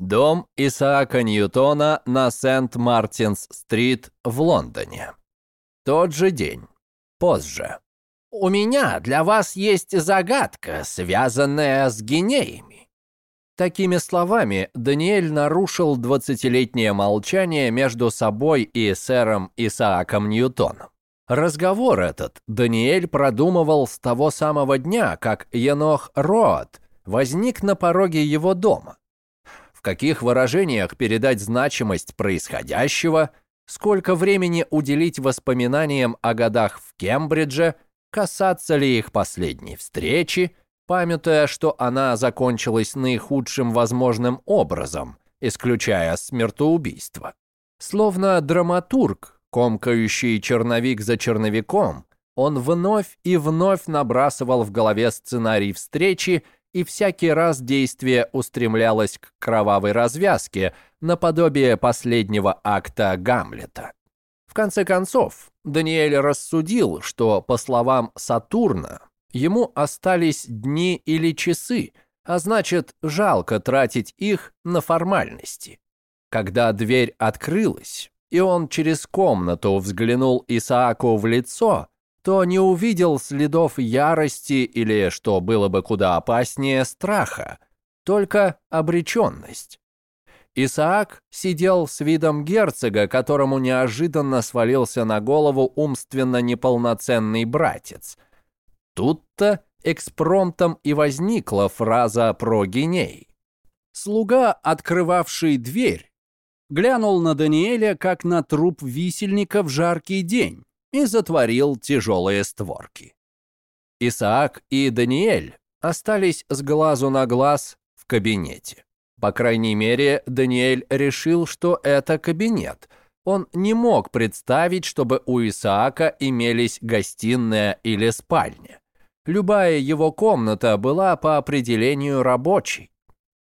Дом Исаака Ньютона на Сент-Мартинс-стрит в Лондоне. Тот же день. Позже. «У меня для вас есть загадка, связанная с гинеями». Такими словами Даниэль нарушил двадцатилетнее молчание между собой и сэром Исааком Ньютоном. Разговор этот Даниэль продумывал с того самого дня, как Енох Роад возник на пороге его дома. В каких выражениях передать значимость происходящего, сколько времени уделить воспоминаниям о годах в Кембридже, касаться ли их последней встречи, памятуя, что она закончилась наихудшим возможным образом, исключая смертоубийство. Словно драматург, Комкающий черновик за черновиком, он вновь и вновь набрасывал в голове сценарий встречи, и всякий раз действие устремлялось к кровавой развязке, наподобие последнего акта Гамлета. В конце концов, Даниэль рассудил, что, по словам Сатурна, ему остались дни или часы, а значит, жалко тратить их на формальности. Когда дверь открылась, и он через комнату взглянул Исааку в лицо, то не увидел следов ярости или, что было бы куда опаснее, страха, только обреченность. Исаак сидел с видом герцога, которому неожиданно свалился на голову умственно неполноценный братец. Тут-то экспромтом и возникла фраза про геней. Слуга, открывавший дверь, глянул на Даниэля, как на труп висельника в жаркий день, и затворил тяжелые створки. Исаак и Даниэль остались с глазу на глаз в кабинете. По крайней мере, Даниэль решил, что это кабинет. Он не мог представить, чтобы у Исаака имелись гостиная или спальня. Любая его комната была по определению рабочей.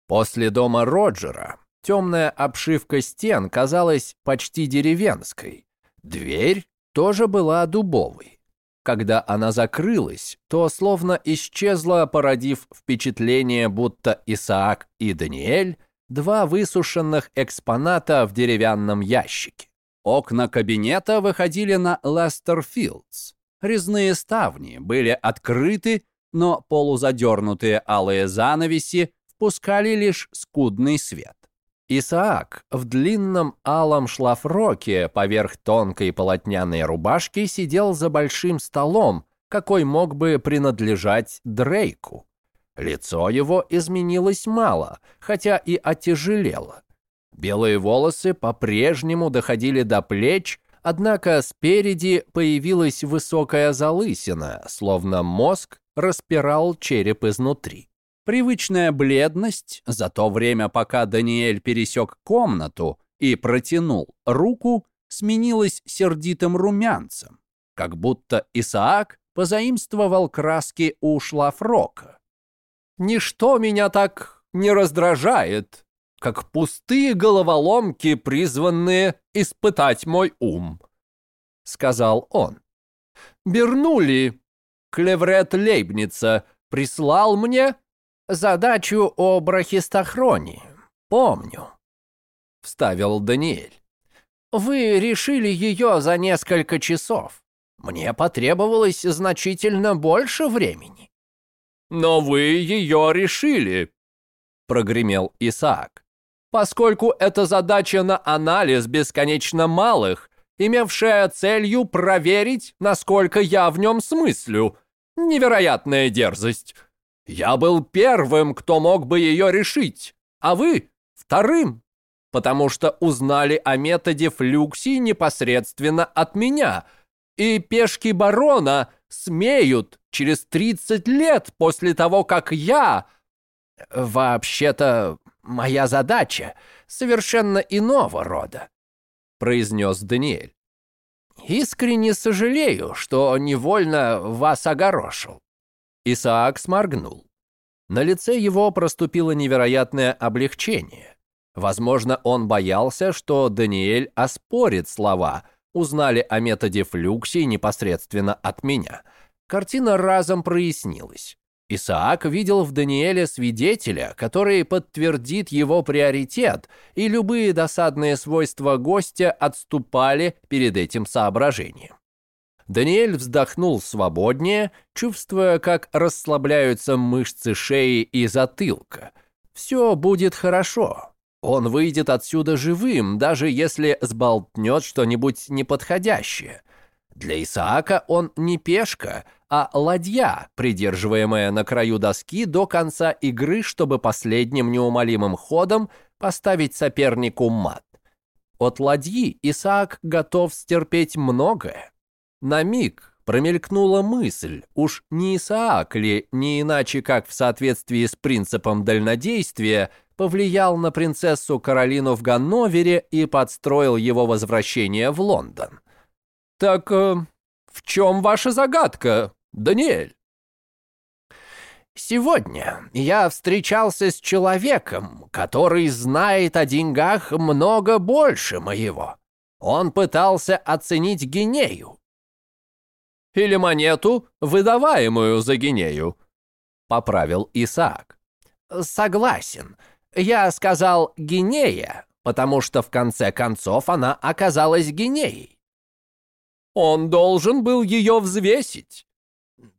После дома Роджера Темная обшивка стен казалась почти деревенской. Дверь тоже была дубовой. Когда она закрылась, то словно исчезла, породив впечатление, будто Исаак и Даниэль – два высушенных экспоната в деревянном ящике. Окна кабинета выходили на Лестерфилдс. Резные ставни были открыты, но полузадернутые алые занавеси впускали лишь скудный свет. Исаак в длинном алом шлафроке поверх тонкой полотняной рубашки сидел за большим столом, какой мог бы принадлежать Дрейку. Лицо его изменилось мало, хотя и отяжелело. Белые волосы по-прежнему доходили до плеч, однако спереди появилась высокая залысина, словно мозг распирал череп изнутри. Привычная бледность за то время, пока Даниэль пересек комнату и протянул руку, сменилась сердитым румянцем, как будто Исаак позаимствовал краски у шлафрока. «Ничто меня так не раздражает, как пустые головоломки, призванные испытать мой ум», — сказал он. «Бернули, клеврет Лейбница, прислал мне задачу о брахистохронии. Помню», — вставил Даниэль. «Вы решили ее за несколько часов. Мне потребовалось значительно больше времени». «Но вы ее решили», — прогремел Исаак. «Поскольку это задача на анализ бесконечно малых, имевшая целью проверить, насколько я в нем смыслю. Невероятная дерзость. Я был первым, кто мог бы ее решить, а вы — вторым, потому что узнали о методе флюксии непосредственно от меня, и пешки барона смеют через 30 лет после того, как я... Вообще-то, моя задача совершенно иного рода, произнес Даниэль. Искренне сожалею, что невольно вас огорошил. Исаак сморгнул. На лице его проступило невероятное облегчение. Возможно, он боялся, что Даниэль оспорит слова, узнали о методе флюксии непосредственно от меня. Картина разом прояснилась. Исаак видел в Даниэле свидетеля, который подтвердит его приоритет, и любые досадные свойства гостя отступали перед этим соображением. Даниэль вздохнул свободнее, чувствуя, как расслабляются мышцы шеи и затылка. Все будет хорошо. Он выйдет отсюда живым, даже если сболтнет что-нибудь неподходящее. Для Исаака он не пешка, а ладья, придерживаемая на краю доски до конца игры, чтобы последним неумолимым ходом поставить сопернику мат. От ладьи Исаак готов стерпеть многое. На миг промелькнула мысль, уж не Исаак ли, не иначе как в соответствии с принципом дальнодействия, повлиял на принцессу Каролину в Ганновере и подстроил его возвращение в Лондон. «Так э, в чем ваша загадка, Даниэль?» «Сегодня я встречался с человеком, который знает о деньгах много больше моего. Он пытался оценить гинею». «Или монету, выдаваемую за гинею», — поправил Исаак. «Согласен. Я сказал «гинея», потому что в конце концов она оказалась гинеей. Он должен был ее взвесить.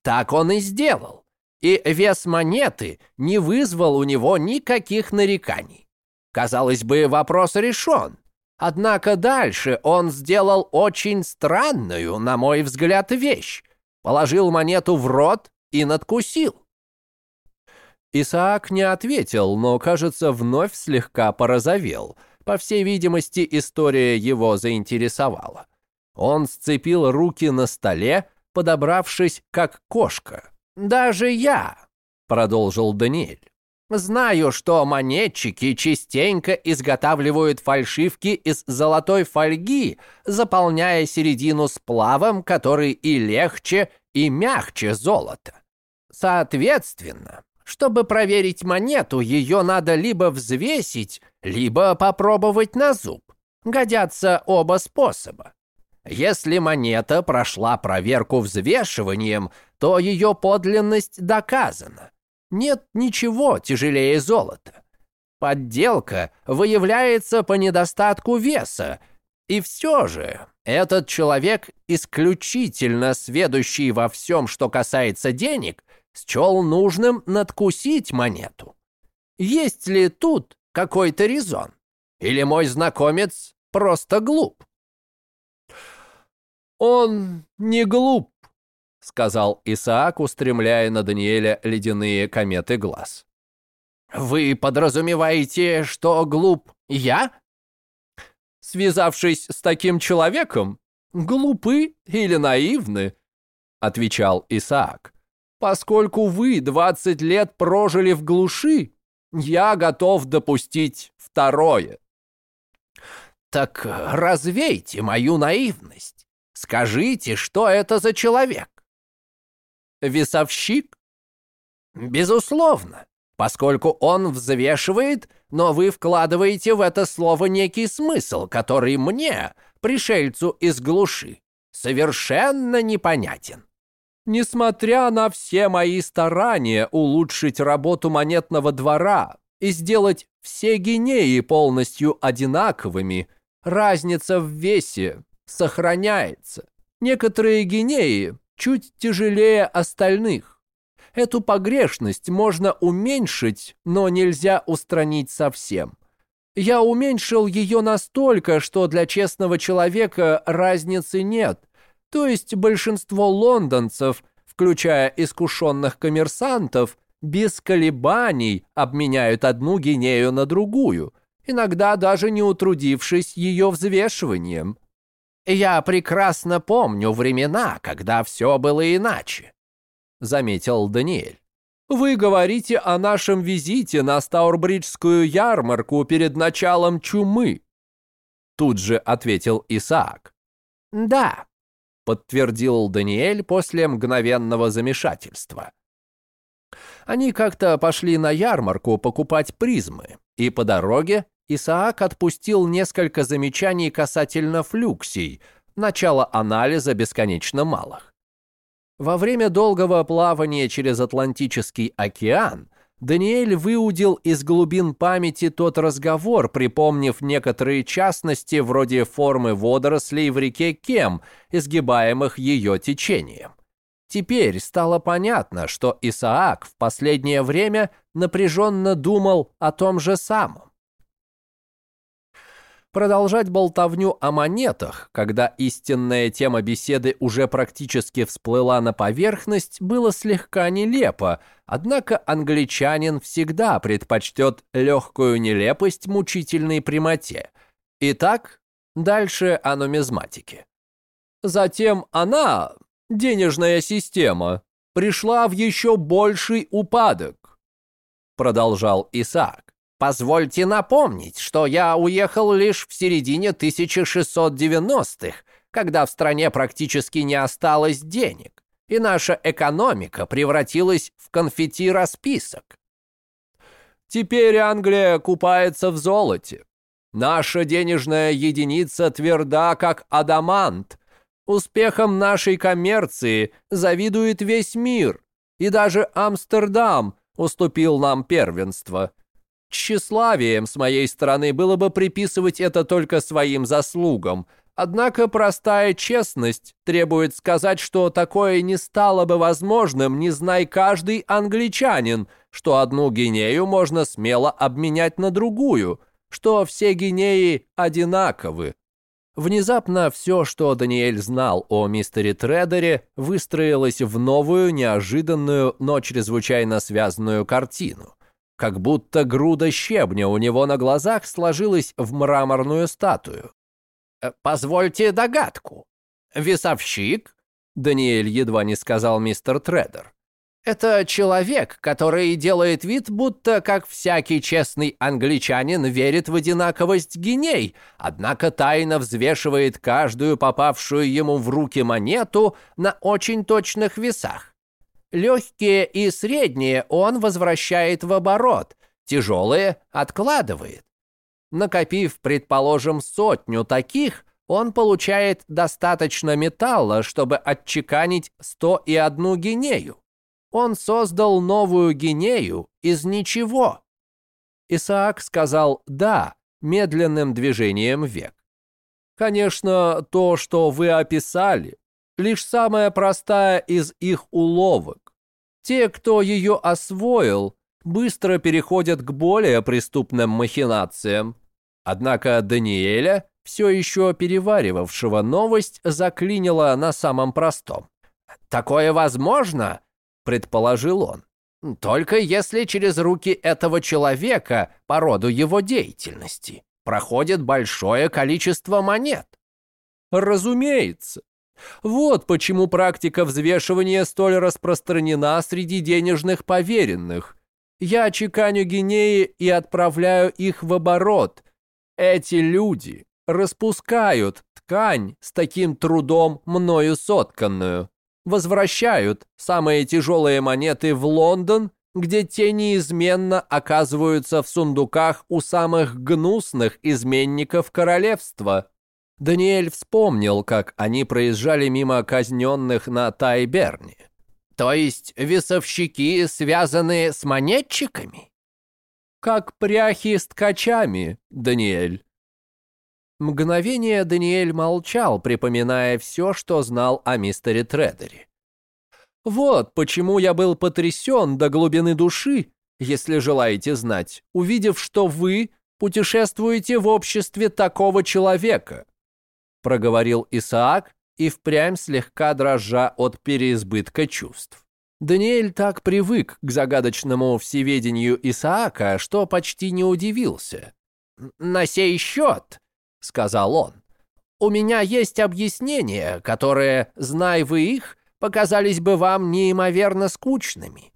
Так он и сделал. И вес монеты не вызвал у него никаких нареканий. Казалось бы, вопрос решен. Однако дальше он сделал очень странную, на мой взгляд, вещь. Положил монету в рот и надкусил. Исаак не ответил, но, кажется, вновь слегка порозовел. По всей видимости, история его заинтересовала. Он сцепил руки на столе, подобравшись как кошка. «Даже я», — продолжил Даниэль, «знаю, что монетчики частенько изготавливают фальшивки из золотой фольги, заполняя середину сплавом, который и легче, и мягче золота. Соответственно, чтобы проверить монету, ее надо либо взвесить, либо попробовать на зуб. Годятся оба способа. Если монета прошла проверку взвешиванием, то ее подлинность доказана. Нет ничего тяжелее золота. Подделка выявляется по недостатку веса, и все же этот человек, исключительно сведущий во всем, что касается денег, счел нужным надкусить монету. Есть ли тут какой-то резон? Или мой знакомец просто глуп? «Он не глуп», — сказал Исаак, устремляя на Даниэля ледяные кометы глаз. «Вы подразумеваете, что глуп я?» «Связавшись с таким человеком, глупы или наивны», — отвечал Исаак. Поскольку вы 20 лет прожили в глуши, я готов допустить второе. Так развейте мою наивность. Скажите, что это за человек? Весовщик? Безусловно, поскольку он взвешивает, но вы вкладываете в это слово некий смысл, который мне, пришельцу из глуши, совершенно непонятен. Несмотря на все мои старания улучшить работу монетного двора и сделать все гинеи полностью одинаковыми, разница в весе сохраняется. Некоторые гинеи чуть тяжелее остальных. Эту погрешность можно уменьшить, но нельзя устранить совсем. Я уменьшил ее настолько, что для честного человека разницы нет – то есть большинство лондонцев, включая искушенных коммерсантов, без колебаний обменяют одну гинею на другую, иногда даже не утрудившись ее взвешиванием. «Я прекрасно помню времена, когда все было иначе», — заметил Даниэль. «Вы говорите о нашем визите на Стаурбриджскую ярмарку перед началом чумы», — тут же ответил Исаак. «Да, подтвердил Даниэль после мгновенного замешательства. Они как-то пошли на ярмарку покупать призмы, и по дороге Исаак отпустил несколько замечаний касательно флюксий, начала анализа бесконечно малых. Во время долгого плавания через Атлантический океан Даниэль выудил из глубин памяти тот разговор, припомнив некоторые частности вроде формы водорослей в реке Кем, изгибаемых ее течением. Теперь стало понятно, что Исаак в последнее время напряженно думал о том же самом. Продолжать болтовню о монетах, когда истинная тема беседы уже практически всплыла на поверхность, было слегка нелепо, однако англичанин всегда предпочтет легкую нелепость мучительной прямоте. Итак, дальше о нумизматике. Затем она, денежная система, пришла в еще больший упадок, продолжал Исаак. Позвольте напомнить, что я уехал лишь в середине 1690-х, когда в стране практически не осталось денег, и наша экономика превратилась в конфетти-расписок. Теперь Англия купается в золоте. Наша денежная единица тверда, как адамант. Успехом нашей коммерции завидует весь мир, и даже Амстердам уступил нам первенство – Тщеславием с моей стороны было бы приписывать это только своим заслугам. Однако простая честность требует сказать, что такое не стало бы возможным, не знай каждый англичанин, что одну гинею можно смело обменять на другую, что все гинеи одинаковы. Внезапно все, что Даниэль знал о мистере Тредере, выстроилось в новую, неожиданную, но чрезвычайно связанную картину как будто груда щебня у него на глазах сложилась в мраморную статую. «Э, «Позвольте догадку. Весовщик?» Даниэль едва не сказал мистер Тредер. «Это человек, который делает вид, будто, как всякий честный англичанин, верит в одинаковость геней, однако тайно взвешивает каждую попавшую ему в руки монету на очень точных весах. Легкие и средние он возвращает в оборот, тяжелые откладывает. Накопив, предположим, сотню таких, он получает достаточно металла, чтобы отчеканить 101 гинею. Он создал новую гинею из ничего. Исаак сказал «да» медленным движением век. Конечно, то, что вы описали, лишь самая простая из их уловок. Те, кто ее освоил, быстро переходят к более преступным махинациям. Однако Даниэля, все еще переваривавшего новость, заклинило на самом простом. «Такое возможно?» – предположил он. «Только если через руки этого человека по роду его деятельности проходит большое количество монет». «Разумеется», вот почему практика взвешивания столь распространена среди денежных поверенных. Я чеканю гинеи и отправляю их в оборот. Эти люди распускают ткань с таким трудом мною сотканную, возвращают самые тяжелые монеты в Лондон, где те неизменно оказываются в сундуках у самых гнусных изменников королевства. Даниэль вспомнил, как они проезжали мимо казненных на Тайберне. То есть весовщики, связанные с монетчиками? Как пряхи с ткачами, Даниэль. Мгновение Даниэль молчал, припоминая все, что знал о мистере Тредере. Вот почему я был потрясен до глубины души, если желаете знать, увидев, что вы путешествуете в обществе такого человека проговорил Исаак и впрямь слегка дрожа от переизбытка чувств. Даниэль так привык к загадочному всеведению Исаака, что почти не удивился. «На сей счет», — сказал он, — «у меня есть объяснения, которые, зная вы их, показались бы вам неимоверно скучными.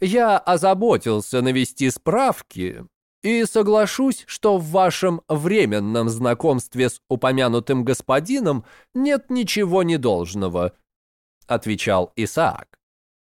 Я озаботился навести справки, и соглашусь, что в вашем временном знакомстве с упомянутым господином нет ничего недолжного», — отвечал Исаак.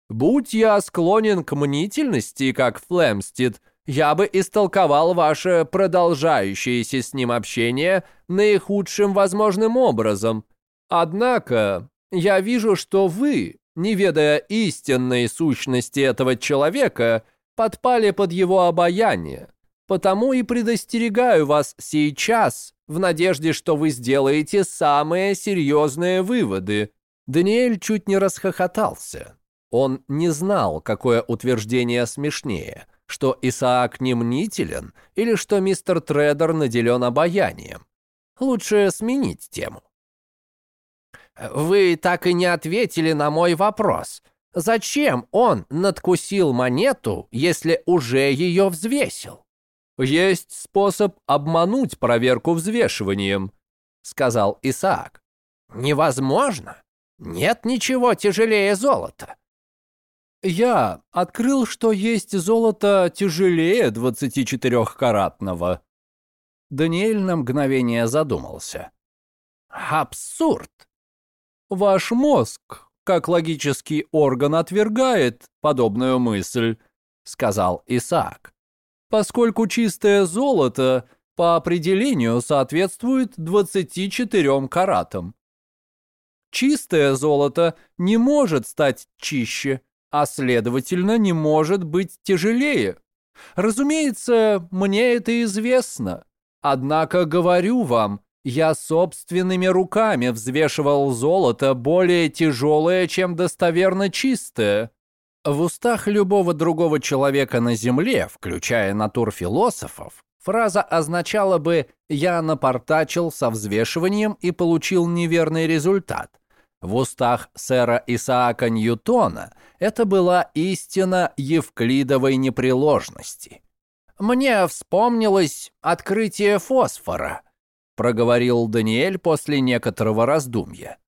«Будь я склонен к мнительности, как Флемстед, я бы истолковал ваше продолжающееся с ним общение наихудшим возможным образом. Однако я вижу, что вы не ведая истинной сущности этого человека, подпали под его обаяние. Потому и предостерегаю вас сейчас, в надежде, что вы сделаете самые серьезные выводы». Даниэль чуть не расхохотался. Он не знал, какое утверждение смешнее, что Исаак не мнителен или что мистер Тредер наделен обаянием. Лучше сменить тему. «Вы так и не ответили на мой вопрос. Зачем он надкусил монету, если уже ее взвесил?» «Есть способ обмануть проверку взвешиванием», — сказал Исаак. «Невозможно. Нет ничего тяжелее золота». «Я открыл, что есть золото тяжелее 24-каратного». Даниэль на мгновение задумался. «Абсурд! Ваш мозг, как логический орган, отвергает подобную мысль», — сказал Исаак поскольку чистое золото по определению соответствует 24 каратам. Чистое золото не может стать чище, а следовательно не может быть тяжелее. Разумеется, мне это известно. Однако говорю вам, я собственными руками взвешивал золото более тяжелое, чем достоверно чистое. В устах любого другого человека на Земле, включая натурфилософов, фраза означала бы «я напортачил со взвешиванием и получил неверный результат». В устах сэра Исаака Ньютона это была истина евклидовой непреложности. «Мне вспомнилось открытие фосфора», — проговорил Даниэль после некоторого раздумья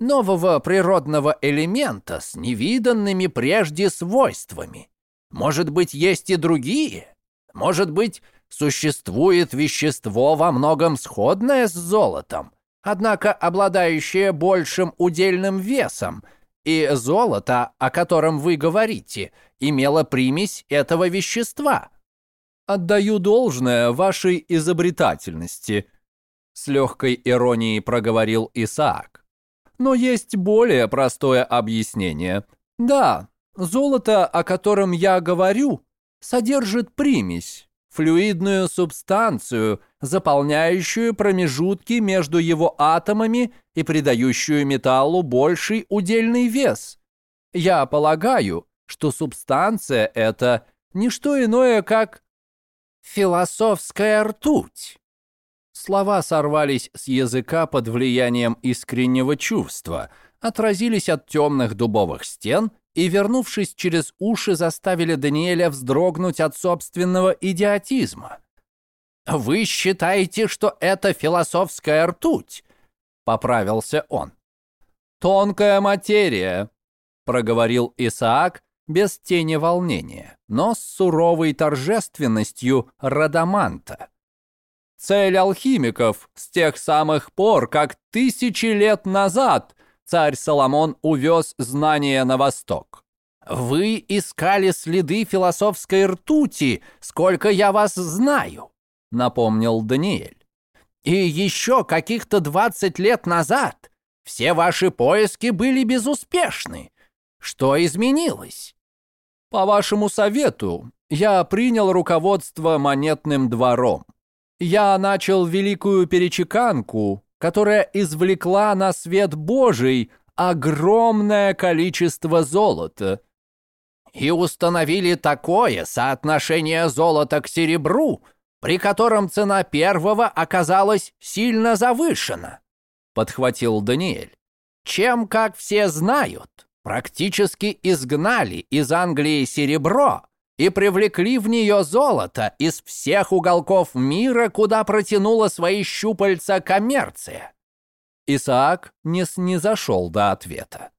нового природного элемента с невиданными прежде свойствами. Может быть, есть и другие? Может быть, существует вещество во многом сходное с золотом, однако обладающее большим удельным весом, и золото, о котором вы говорите, имело примесь этого вещества. Отдаю должное вашей изобретательности, с легкой иронией проговорил Исаак. Но есть более простое объяснение. Да, золото, о котором я говорю, содержит примесь, флюидную субстанцию, заполняющую промежутки между его атомами и придающую металлу больший удельный вес. Я полагаю, что субстанция это не что иное, как философская ртуть. Слова сорвались с языка под влиянием искреннего чувства, отразились от темных дубовых стен и, вернувшись через уши, заставили Даниэля вздрогнуть от собственного идиотизма. «Вы считаете, что это философская ртуть?» — поправился он. «Тонкая материя», — проговорил Исаак без тени волнения, но с суровой торжественностью радаманта. Цель алхимиков с тех самых пор, как тысячи лет назад царь Соломон увез знания на восток. Вы искали следы философской ртути, сколько я вас знаю, напомнил Даниэль. И еще каких-то двадцать лет назад все ваши поиски были безуспешны. Что изменилось? По вашему совету я принял руководство монетным двором я начал великую перечеканку, которая извлекла на свет Божий огромное количество золота. И установили такое соотношение золота к серебру, при котором цена первого оказалась сильно завышена, подхватил Даниэль. Чем, как все знают, практически изгнали из Англии серебро, и привлекли в нее золото из всех уголков мира, куда протянула свои щупальца коммерция. Исаак не снизошел до ответа.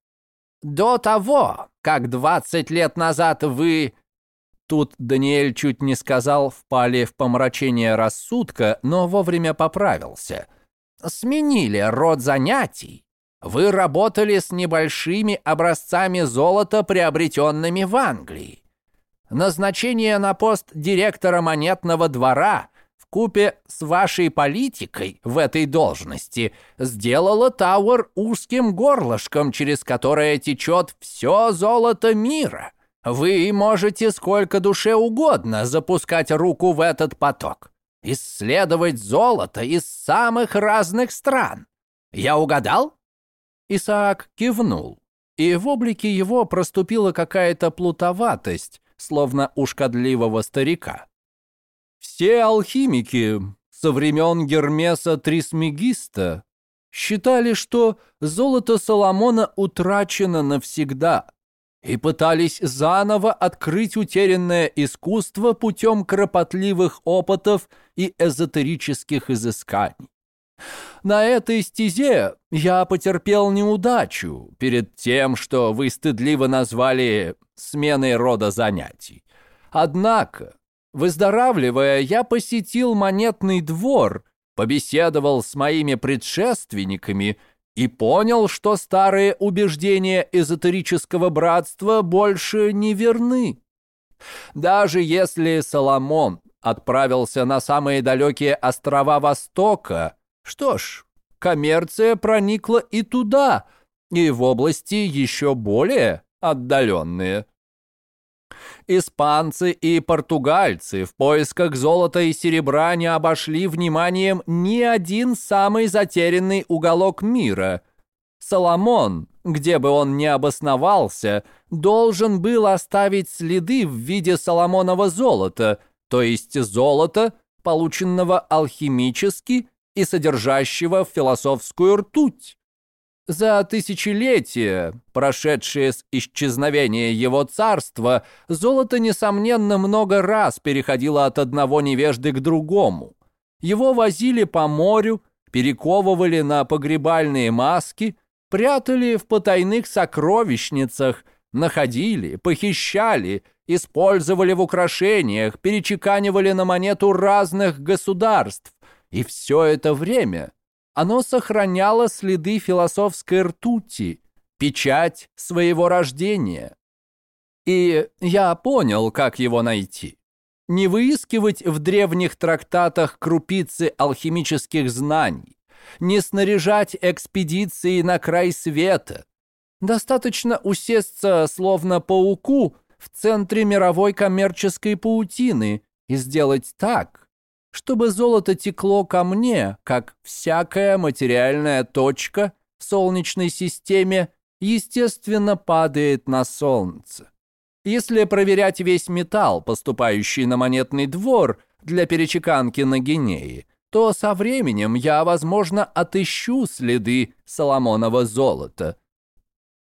«До того, как двадцать лет назад вы...» Тут Даниэль чуть не сказал, впали в помрачение рассудка, но вовремя поправился. «Сменили род занятий. Вы работали с небольшими образцами золота, приобретенными в Англии. Назначение на пост директора монетного двора в купе с вашей политикой в этой должности сделала Тауэр узким горлышком, через которое течет все золото мира. Вы можете сколько душе угодно запускать руку в этот поток, исследовать золото из самых разных стран. Я угадал?» Исаак кивнул, и в облике его проступила какая-то плутоватость, словно у шкодливого старика. Все алхимики со времен Гермеса Трисмегиста считали, что золото Соломона утрачено навсегда и пытались заново открыть утерянное искусство путем кропотливых опытов и эзотерических изысканий. На этой стезе я потерпел неудачу перед тем, что вы стыдливо назвали сменой рода занятий. Однако Выздоравливая, я посетил монетный двор, побеседовал с моими предшественниками и понял, что старые убеждения эзотерического братства больше не верны. Даже если Соломон отправился на самые далекие острова Востока, что ж, коммерция проникла и туда, и в области еще более отдаленные. Испанцы и португальцы в поисках золота и серебра не обошли вниманием ни один самый затерянный уголок мира. Соломон, где бы он ни обосновался, должен был оставить следы в виде соломонова золота, то есть золота, полученного алхимически и содержащего философскую ртуть. За тысячелетия, прошедшие с исчезновения его царства, золото, несомненно, много раз переходило от одного невежды к другому. Его возили по морю, перековывали на погребальные маски, прятали в потайных сокровищницах, находили, похищали, использовали в украшениях, перечеканивали на монету разных государств. И все это время – оно сохраняло следы философской ртути, печать своего рождения. И я понял, как его найти. Не выискивать в древних трактатах крупицы алхимических знаний, не снаряжать экспедиции на край света. Достаточно усесться, словно пауку, в центре мировой коммерческой паутины и сделать так, чтобы золото текло ко мне, как всякая материальная точка в Солнечной системе естественно падает на Солнце. Если проверять весь металл, поступающий на монетный двор для перечеканки на Гинеи, то со временем я, возможно, отыщу следы Соломонова золота.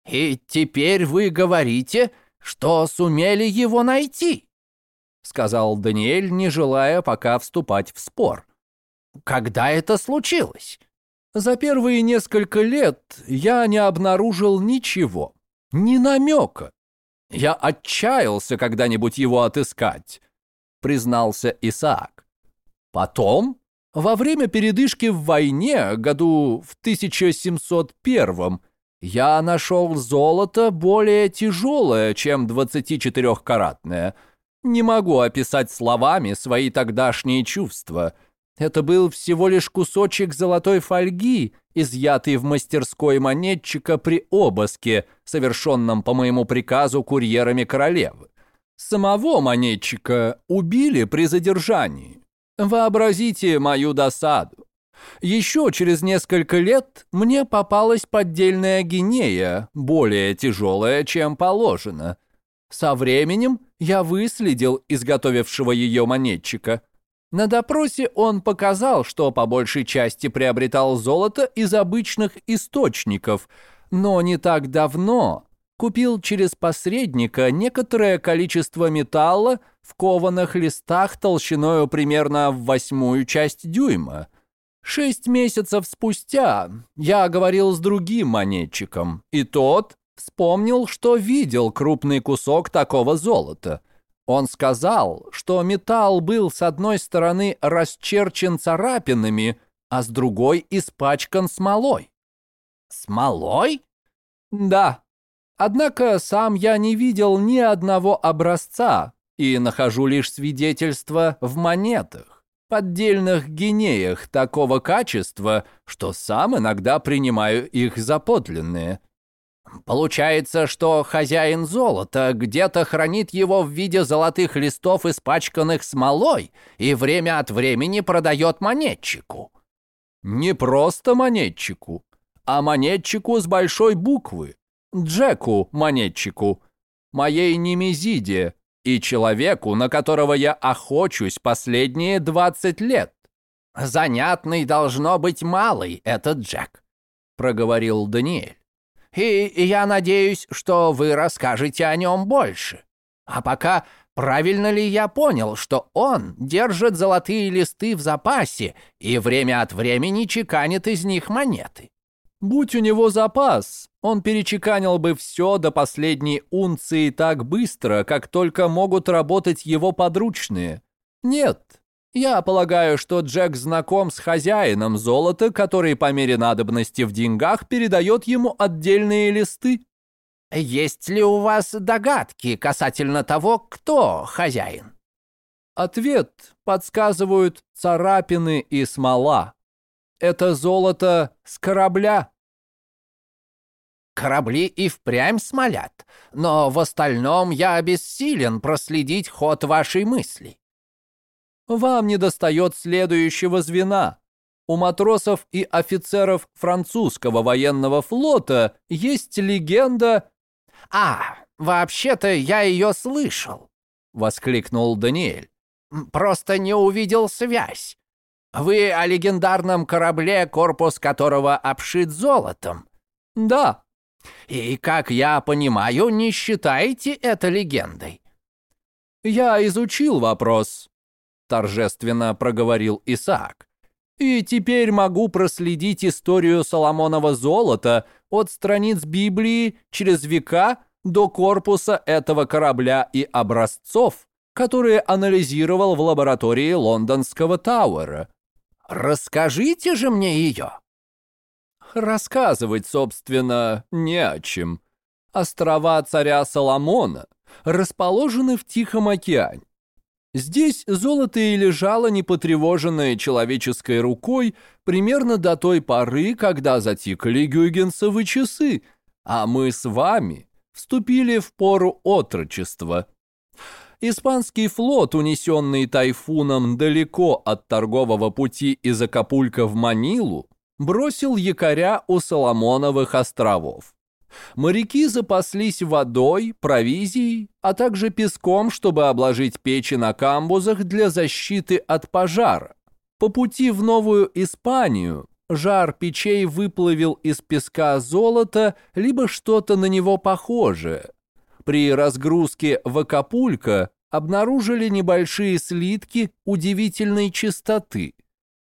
«И теперь вы говорите, что сумели его найти?» — сказал Даниэль, не желая пока вступать в спор. «Когда это случилось?» «За первые несколько лет я не обнаружил ничего, ни намека. Я отчаялся когда-нибудь его отыскать», — признался Исаак. «Потом, во время передышки в войне, году в 1701 я нашел золото более тяжелое, чем 24-каратное — не могу описать словами свои тогдашние чувства. Это был всего лишь кусочек золотой фольги, изъятый в мастерской монетчика при обыске, совершенном по моему приказу курьерами королевы. Самого монетчика убили при задержании. Вообразите мою досаду. Еще через несколько лет мне попалась поддельная гинея, более тяжелая, чем положено. Со временем я выследил изготовившего ее монетчика. На допросе он показал, что по большей части приобретал золото из обычных источников, но не так давно купил через посредника некоторое количество металла в кованых листах толщиною примерно в восьмую часть дюйма. Шесть месяцев спустя я говорил с другим монетчиком, и тот Вспомнил, что видел крупный кусок такого золота. Он сказал, что металл был с одной стороны расчерчен царапинами, а с другой испачкан смолой. Смолой? Да. Однако сам я не видел ни одного образца и нахожу лишь свидетельства в монетах. поддельных гинеях такого качества, что сам иногда принимаю их за подлинные. Получается, что хозяин золота где-то хранит его в виде золотых листов, испачканных смолой, и время от времени продает монетчику. Не просто монетчику, а монетчику с большой буквы, Джеку монетчику, моей немезиде и человеку, на которого я охочусь последние 20 лет. Занятный должно быть малый этот Джек, проговорил Даниэль. И я надеюсь, что вы расскажете о нем больше. А пока правильно ли я понял, что он держит золотые листы в запасе и время от времени чеканит из них монеты? Будь у него запас, он перечеканил бы все до последней унции так быстро, как только могут работать его подручные. Нет, я полагаю, что Джек знаком с хозяином золота, который по мере надобности в деньгах передает ему отдельные листы. Есть ли у вас догадки касательно того, кто хозяин? Ответ подсказывают царапины и смола. Это золото с корабля. Корабли и впрямь смолят, но в остальном я бессилен проследить ход вашей мысли. Вам недостает следующего звена. У матросов и офицеров французского военного флота есть легенда... «А, вообще-то я ее слышал», — воскликнул Даниэль. «Просто не увидел связь. Вы о легендарном корабле, корпус которого обшит золотом?» «Да», и, как я понимаю, не считаете это легендой?» «Я изучил вопрос», — торжественно проговорил Исаак. «И теперь могу проследить историю Соломонова золота от страниц Библии через века до корпуса этого корабля и образцов, которые анализировал в лаборатории лондонского Тауэра. Расскажите же мне ее!» рассказывать, собственно, не о чем. Острова царя Соломона расположены в Тихом океане. Здесь золото и лежало непотревоженное человеческой рукой примерно до той поры, когда затикали гюйгенсовы часы, а мы с вами вступили в пору отрочества. Испанский флот, унесенный тайфуном далеко от торгового пути из Акапулька в Манилу, бросил якоря у Соломоновых островов. Моряки запаслись водой, провизией, а также песком, чтобы обложить печи на камбузах для защиты от пожара. По пути в Новую Испанию жар печей выплавил из песка золото, либо что-то на него похожее. При разгрузке в Акапулько обнаружили небольшие слитки удивительной чистоты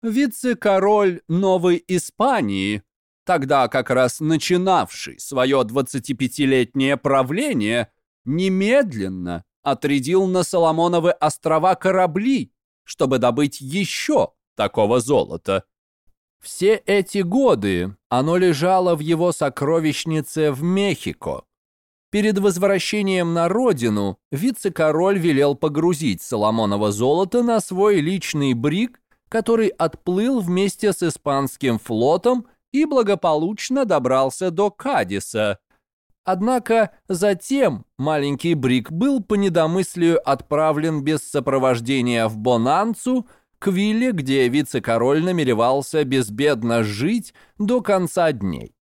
вице-король Новой Испании, тогда как раз начинавший свое 25-летнее правление, немедленно отрядил на Соломоновы острова корабли, чтобы добыть еще такого золота. Все эти годы оно лежало в его сокровищнице в Мехико. Перед возвращением на родину вице-король велел погрузить Соломоново золото на свой личный брик который отплыл вместе с испанским флотом и благополучно добрался до Кадиса. Однако затем маленький Брик был по недомыслию отправлен без сопровождения в Бонанцу, к вилле, где вице-король намеревался безбедно жить до конца дней.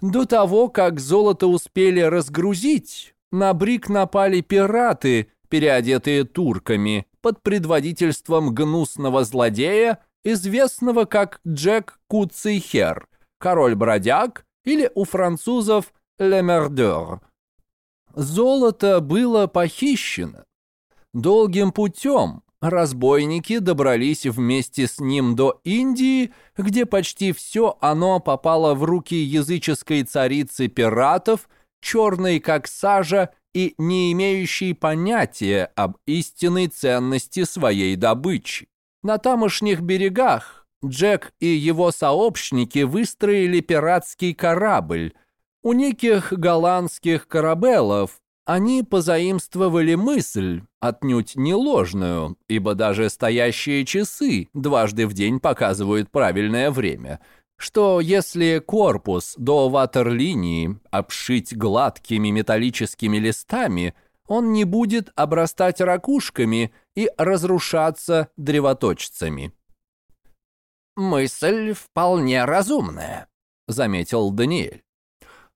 До того, как золото успели разгрузить, на Брик напали пираты, переодетые турками, под предводительством гнусного злодея, известного как Джек Куцийхер, король-бродяг или у французов Лемердер. Золото было похищено. Долгим путем разбойники добрались вместе с ним до Индии, где почти все оно попало в руки языческой царицы пиратов, черной как сажа и не имеющий понятия об истинной ценности своей добычи. На тамошних берегах Джек и его сообщники выстроили пиратский корабль. У неких голландских корабелов Они позаимствовали мысль, отнюдь не ложную, ибо даже стоящие часы дважды в день показывают правильное время, что если корпус до ватерлинии обшить гладкими металлическими листами, он не будет обрастать ракушками и разрушаться древоточцами. «Мысль вполне разумная», — заметил Даниэль.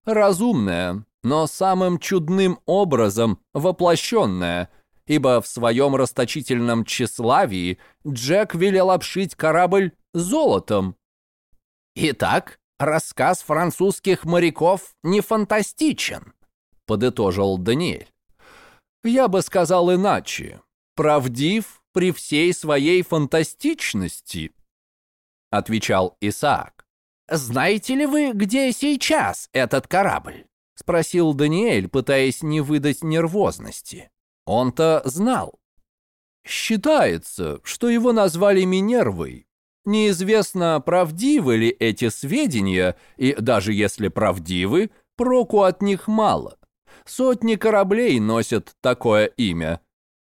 «Разумная, но самым чудным образом воплощенная, ибо в своем расточительном тщеславии Джек велел обшить корабль золотом. «Итак, рассказ французских моряков не фантастичен», — подытожил Даниэль. «Я бы сказал иначе. Правдив при всей своей фантастичности», — отвечал Исаак. «Знаете ли вы, где сейчас этот корабль?» — спросил Даниэль, пытаясь не выдать нервозности. Он-то знал. Считается, что его назвали Минервой. Неизвестно, правдивы ли эти сведения, и даже если правдивы, проку от них мало. Сотни кораблей носят такое имя.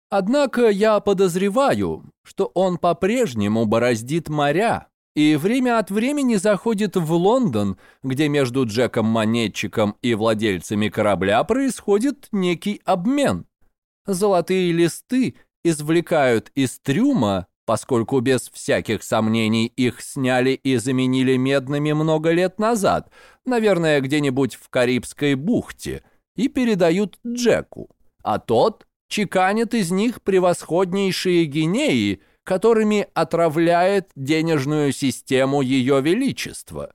Однако я подозреваю, что он по-прежнему бороздит моря, и время от времени заходит в Лондон, где между Джеком-монетчиком и владельцами корабля происходит некий обмен. Золотые листы извлекают из трюма, поскольку без всяких сомнений их сняли и заменили медными много лет назад, наверное, где-нибудь в Карибской бухте, и передают Джеку, а тот чеканит из них превосходнейшие гинеи – которыми отравляет денежную систему Ее Величества.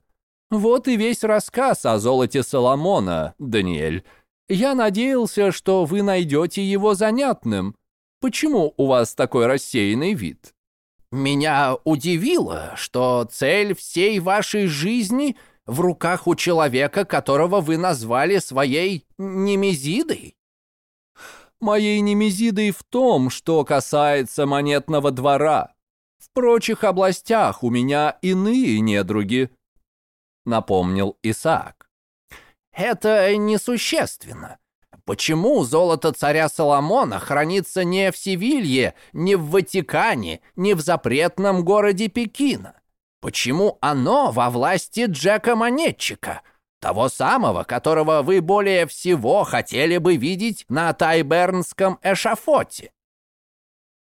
Вот и весь рассказ о золоте Соломона, Даниэль. Я надеялся, что вы найдете его занятным. Почему у вас такой рассеянный вид? Меня удивило, что цель всей вашей жизни в руках у человека, которого вы назвали своей немезидой. Моей немезидой в том, что касается монетного двора. В прочих областях у меня иные недруги», — напомнил Исаак. «Это несущественно. Почему золото царя Соломона хранится не в Севилье, не в Ватикане, не в запретном городе Пекина? Почему оно во власти Джека-монетчика?» Того самого, которого вы более всего хотели бы видеть на тайбернском эшафоте.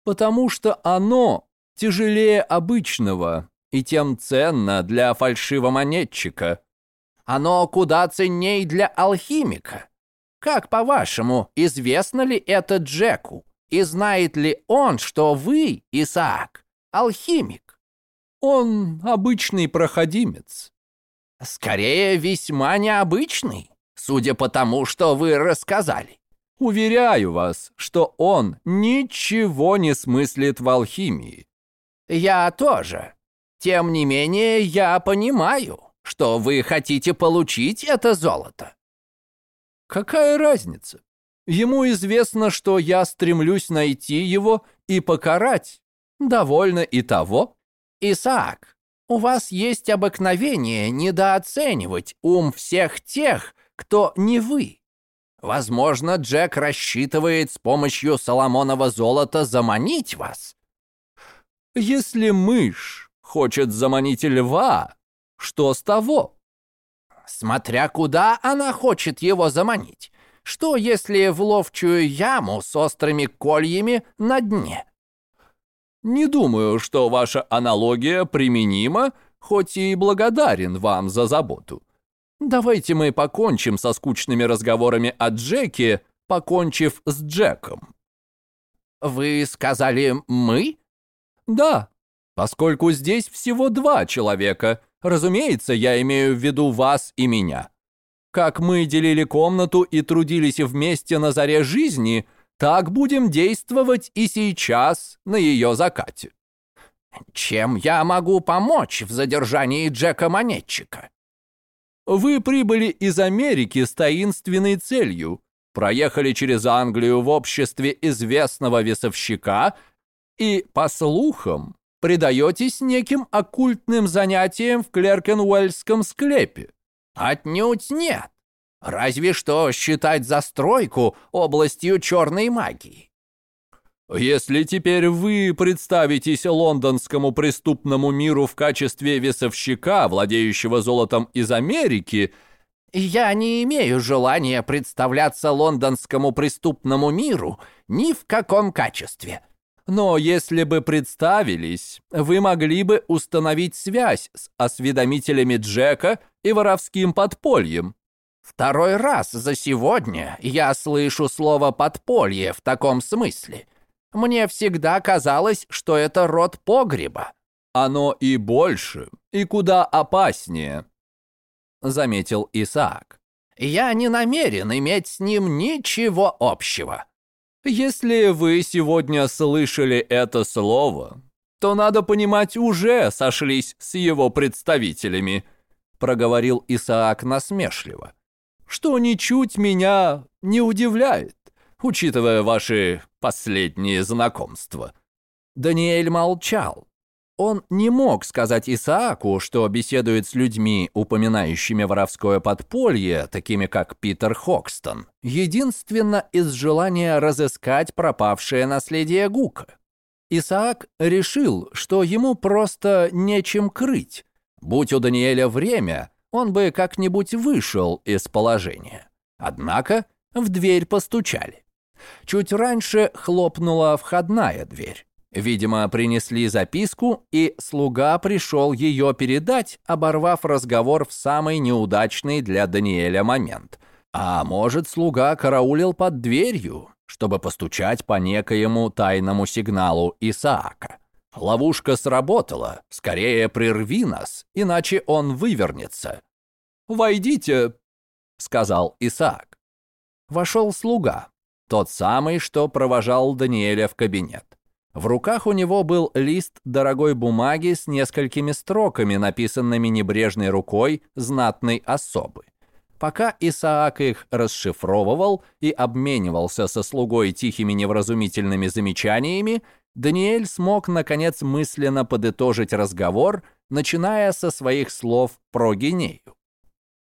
Потому что оно тяжелее обычного и тем ценно для фальшивомонетчика. Оно куда ценней для алхимика. Как, по-вашему, известно ли это Джеку? И знает ли он, что вы, Исаак, алхимик? Он обычный проходимец. Скорее, весьма необычный, судя по тому, что вы рассказали. Уверяю вас, что он ничего не смыслит в алхимии. Я тоже. Тем не менее, я понимаю, что вы хотите получить это золото. Какая разница? Ему известно, что я стремлюсь найти его и покарать. Довольно и того. Исаак, у вас есть обыкновение недооценивать ум всех тех, кто не вы. Возможно, Джек рассчитывает с помощью Соломонова золота заманить вас. Если мышь хочет заманить льва, что с того? Смотря куда она хочет его заманить. Что, если в ловчую яму с острыми кольями на дне? Не думаю, что ваша аналогия применима, хоть и благодарен вам за заботу. Давайте мы покончим со скучными разговорами о Джеке, покончив с Джеком. Вы сказали «мы»? Да, поскольку здесь всего два человека. Разумеется, я имею в виду вас и меня. Как мы делили комнату и трудились вместе на заре жизни – так будем действовать и сейчас на ее закате. Чем я могу помочь в задержании Джека-монетчика? Вы прибыли из Америки с таинственной целью, проехали через Англию в обществе известного весовщика и, по слухам, предаетесь неким оккультным занятиям в Клеркенуэльском склепе. Отнюдь нет. Разве что считать застройку областью черной магии. Если теперь вы представитесь лондонскому преступному миру в качестве весовщика, владеющего золотом из Америки, я не имею желания представляться лондонскому преступному миру ни в каком качестве. Но если бы представились, вы могли бы установить связь с осведомителями Джека и воровским подпольем. Второй раз за сегодня я слышу слово «подполье» в таком смысле. Мне всегда казалось, что это род погреба. Оно и больше, и куда опаснее, заметил Исаак. «Я не намерен иметь с ним ничего общего». «Если вы сегодня слышали это слово, то, надо понимать, уже сошлись с его представителями», проговорил Исаак насмешливо, «что ничуть меня не удивляет, учитывая ваши последние знакомства». Даниэль молчал. Он не мог сказать Исааку, что беседует с людьми, упоминающими воровское подполье, такими как Питер Хокстон, единственно из желания разыскать пропавшее наследие Гука. Исаак решил, что ему просто нечем крыть. Будь у Даниэля время, он бы как-нибудь вышел из положения. Однако в дверь постучали. Чуть раньше хлопнула входная дверь. Видимо, принесли записку, и слуга пришел ее передать, оборвав разговор в самый неудачный для Даниэля момент. А может, слуга караулил под дверью, чтобы постучать по некоему тайному сигналу Исаака. Ловушка сработала. Скорее прерви нас, иначе он вывернется. «Войдите», — сказал Исаак. Вошел слуга, тот самый, что провожал Даниэля в кабинет. В руках у него был лист дорогой бумаги с несколькими строками, написанными небрежной рукой знатной особы. Пока Исаак их расшифровывал и обменивался со слугой тихими невразумительными замечаниями, Даниэль смог, наконец, мысленно подытожить разговор, начиная со своих слов про Гинею.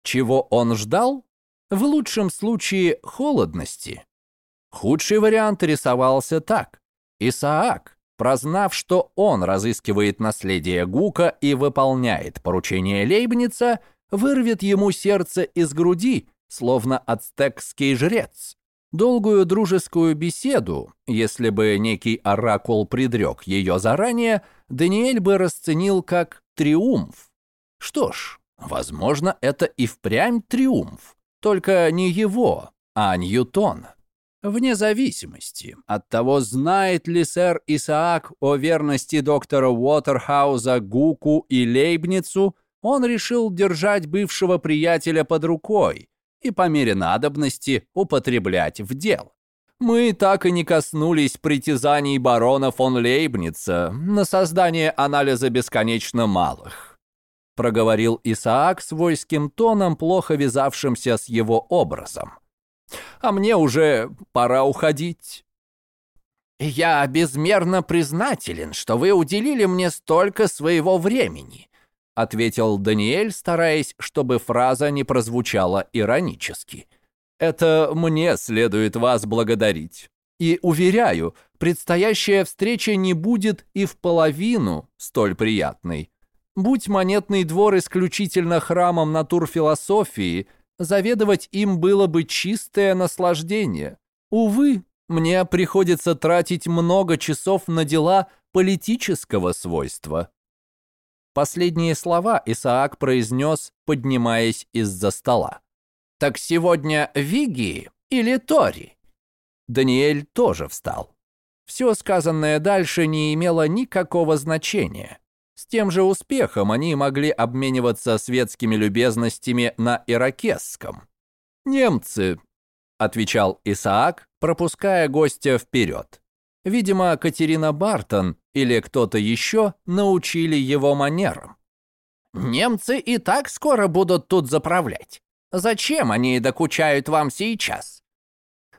Чего он ждал? В лучшем случае холодности. Худший вариант рисовался так. Исаак, прознав, что он разыскивает наследие Гука и выполняет поручение Лейбница, вырвет ему сердце из груди, словно ацтекский жрец. Долгую дружескую беседу, если бы некий оракул предрек ее заранее, Даниэль бы расценил как триумф. Что ж, возможно, это и впрямь триумф, только не его, а Ньютона. Вне зависимости от того, знает ли сэр Исаак о верности доктора Уотерхауза Гуку и Лейбницу, он решил держать бывшего приятеля под рукой и по мере надобности употреблять в дело. Мы так и не коснулись притязаний барона фон Лейбница на создание анализа бесконечно малых. Проговорил Исаак свойским тоном, плохо вязавшимся с его образом – а мне уже пора уходить». «Я безмерно признателен, что вы уделили мне столько своего времени», ответил Даниэль, стараясь, чтобы фраза не прозвучала иронически. «Это мне следует вас благодарить. И, уверяю, предстоящая встреча не будет и в половину столь приятной. Будь монетный двор исключительно храмом натурфилософии, заведовать им было бы чистое наслаждение. Увы, мне приходится тратить много часов на дела политического свойства. Последние слова Исаак произнес, поднимаясь из-за стола. «Так сегодня Виги или Тори?» Даниэль тоже встал. Все сказанное дальше не имело никакого значения. С тем же успехом они могли обмениваться светскими любезностями на иракесском. «Немцы», — отвечал Исаак, пропуская гостя вперед. Видимо, Катерина Бартон или кто-то еще научили его манерам. «Немцы и так скоро будут тут заправлять. Зачем они докучают вам сейчас?»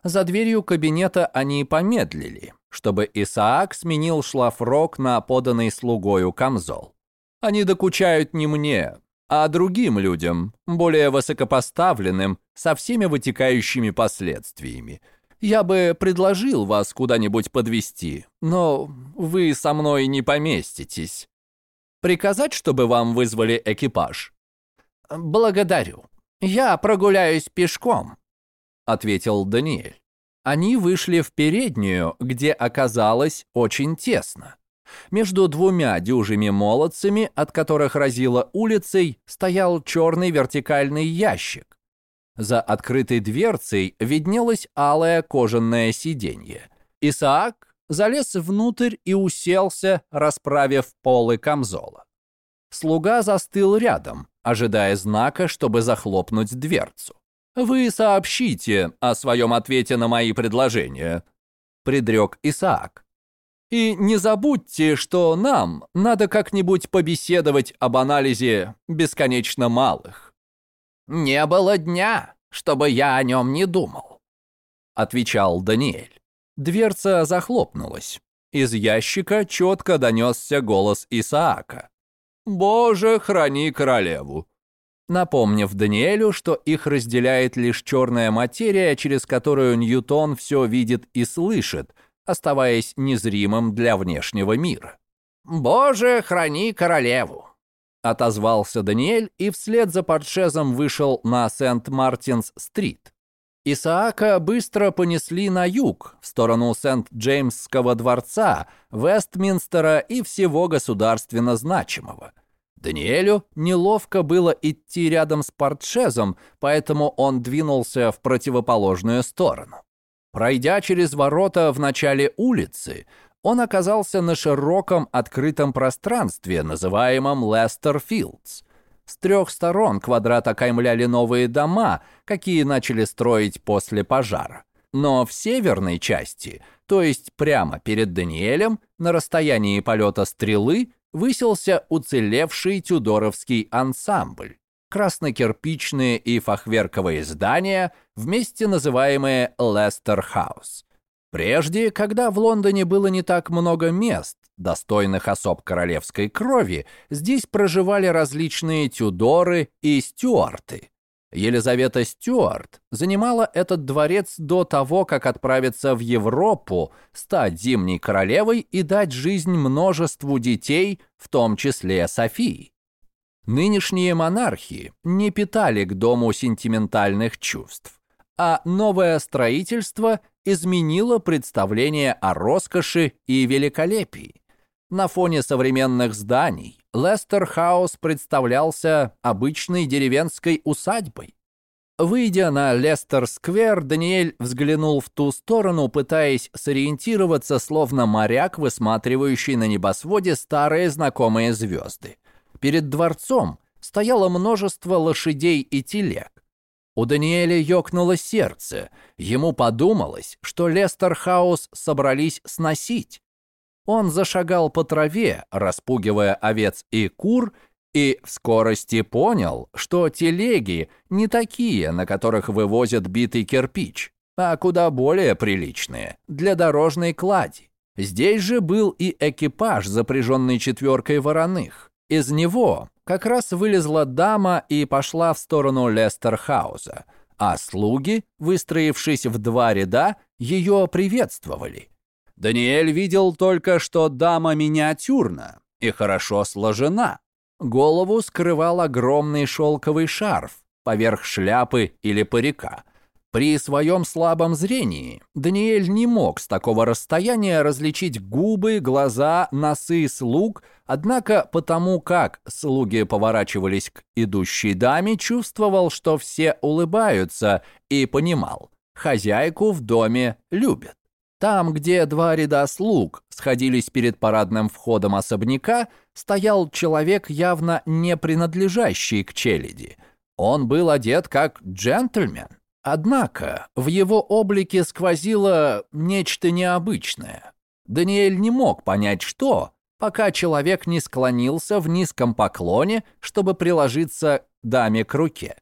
За дверью кабинета они помедлили, чтобы Исаак сменил шлафрок на поданный слугою камзол. «Они докучают не мне, а другим людям, более высокопоставленным, со всеми вытекающими последствиями. Я бы предложил вас куда-нибудь подвести, но вы со мной не поместитесь. Приказать, чтобы вам вызвали экипаж? Благодарю. Я прогуляюсь пешком, ответил Даниэль. Они вышли в переднюю, где оказалось очень тесно. Между двумя дюжими молодцами, от которых разило улицей, стоял черный вертикальный ящик. За открытой дверцей виднелось алое кожаное сиденье. Исаак залез внутрь и уселся, расправив полы камзола. Слуга застыл рядом, ожидая знака, чтобы захлопнуть дверцу. «Вы сообщите о своем ответе на мои предложения», — предрек Исаак. «И не забудьте, что нам надо как-нибудь побеседовать об анализе бесконечно малых». «Не было дня, чтобы я о нем не думал», — отвечал Даниэль. Дверца захлопнулась. Из ящика четко донесся голос Исаака. «Боже, храни королеву!» напомнив Даниэлю, что их разделяет лишь черная материя, через которую Ньютон все видит и слышит, оставаясь незримым для внешнего мира. «Боже, храни королеву!» Отозвался Даниэль и вслед за подшезом вышел на Сент-Мартинс-стрит. Исаака быстро понесли на юг, в сторону Сент-Джеймсского дворца, Вестминстера и всего государственно значимого – Даниэлю неловко было идти рядом с портшезом, поэтому он двинулся в противоположную сторону. Пройдя через ворота в начале улицы, он оказался на широком открытом пространстве, называемом Лестер Филдс. С трех сторон квадрат окаймляли новые дома, какие начали строить после пожара. Но в северной части, то есть прямо перед Даниэлем, на расстоянии полета стрелы, высился уцелевший тюдоровский ансамбль. Краснокирпичные и фахверковые здания, вместе называемые Лестер Хаус. Прежде, когда в Лондоне было не так много мест, достойных особ королевской крови, здесь проживали различные Тюдоры и Стюарты. Елизавета Стюарт занимала этот дворец до того, как отправиться в Европу, стать зимней королевой и дать жизнь множеству детей, в том числе Софии. Нынешние монархи не питали к дому сентиментальных чувств, а новое строительство изменило представление о роскоши и великолепии. На фоне современных зданий Лестер-хаус представлялся обычной деревенской усадьбой. Выйдя на Лестер-сквер, Даниэль взглянул в ту сторону, пытаясь сориентироваться, словно моряк, высматривающий на небосводе старые знакомые звезды. Перед дворцом стояло множество лошадей и телег. У Даниэля ёкнуло сердце. Ему подумалось, что Лестер-хаус собрались сносить. Он зашагал по траве, распугивая овец и кур, и в скорости понял, что телеги не такие, на которых вывозят битый кирпич, а куда более приличные, для дорожной клади. Здесь же был и экипаж, запряженный четверкой вороных. Из него как раз вылезла дама и пошла в сторону Лестерхауза, а слуги, выстроившись в два ряда, ее приветствовали – Даниэль видел только, что дама миниатюрна и хорошо сложена. Голову скрывал огромный шелковый шарф поверх шляпы или парика. При своем слабом зрении Даниэль не мог с такого расстояния различить губы, глаза, носы слуг, однако потому как слуги поворачивались к идущей даме, чувствовал, что все улыбаются и понимал, хозяйку в доме любят. Там, где два ряда слуг сходились перед парадным входом особняка, стоял человек, явно не принадлежащий к челяди. Он был одет как джентльмен. Однако в его облике сквозило нечто необычное. Даниэль не мог понять, что, пока человек не склонился в низком поклоне, чтобы приложиться даме к руке.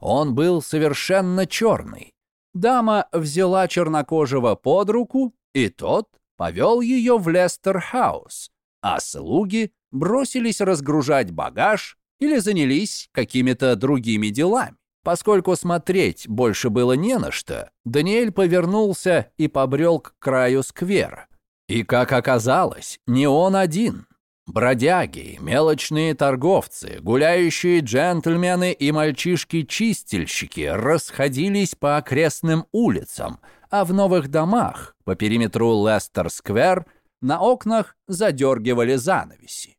Он был совершенно черный, Дама взяла чернокожего под руку, и тот повел ее в Лестер-хаус, а слуги бросились разгружать багаж или занялись какими-то другими делами. Поскольку смотреть больше было не на что, Даниэль повернулся и побрел к краю сквера. И, как оказалось, не он один. Бродяги, мелочные торговцы, гуляющие джентльмены и мальчишки-чистильщики расходились по окрестным улицам, а в новых домах по периметру Лестер-сквер на окнах задергивали занавеси.